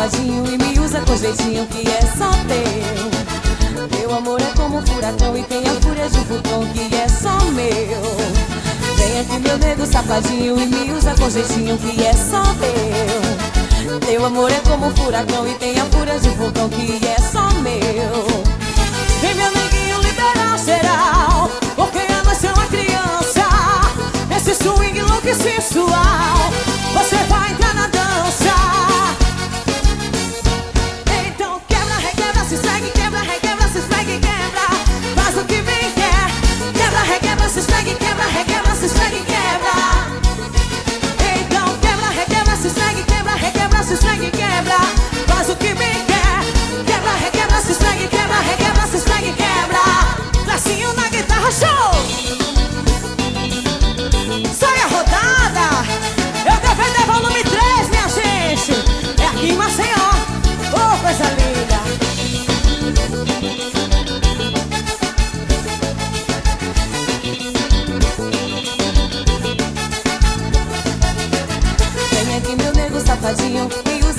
safadinho e me usa com jeitinho que é só teu. Teu amor é como um furacão e tem a fúria de um vulcão que é só meu. Vem aqui meu nego safadinho e me usa com jeitinho que é só teu. Teu amor é como um furacão e tem a fúria de um vulcão que é só meu. Vem meu neguinho liberal geral, porque a noite é uma criança. Esse swing louco e sensual,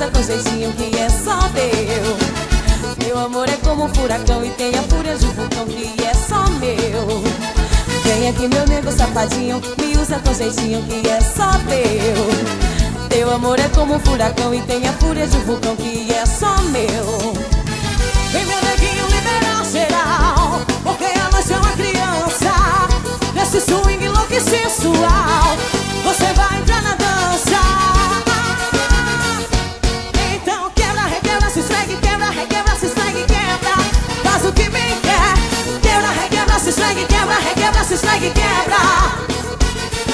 usa com jeitinho que é só teu. Meu amor é como um furacão e tem a fúria de um vulcão que é só meu. Vem aqui, meu nego safadinho, me usa com jeitinho que é só teu. Teu amor é como um furacão e tem a fúria de um vulcão que é só meu. Vem, meu neguinho liberal geral, porque a noite é uma criança. Nesse swing louco e sensual, se segue, quebra.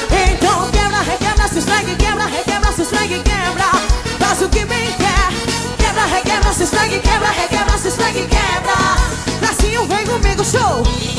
Então quebra, requebra, se segue, quebra, requebra, se segue, quebra. Faz o que bem quer. Quebra, requebra, se segue, quebra, requebra, se segue, quebra. Bracinho, vem comigo, show.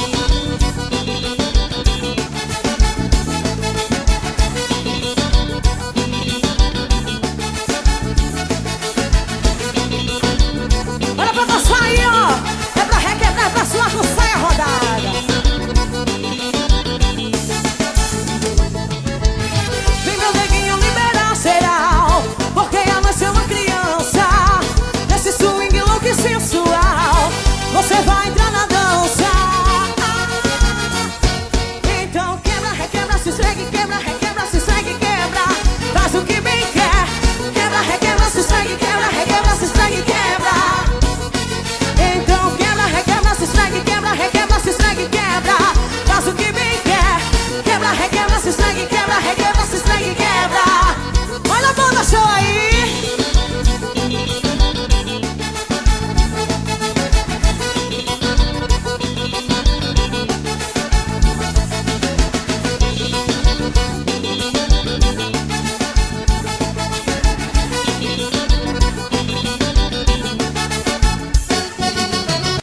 se segue, quebra, requebra, se segue, quebra. Então quebra, requebra, se segue, quebra, requebra, se segue, quebra. Faz o que bem quer. Quebra, requebra, se segue, quebra, requebra, se segue, quebra. Olha a banda show aí.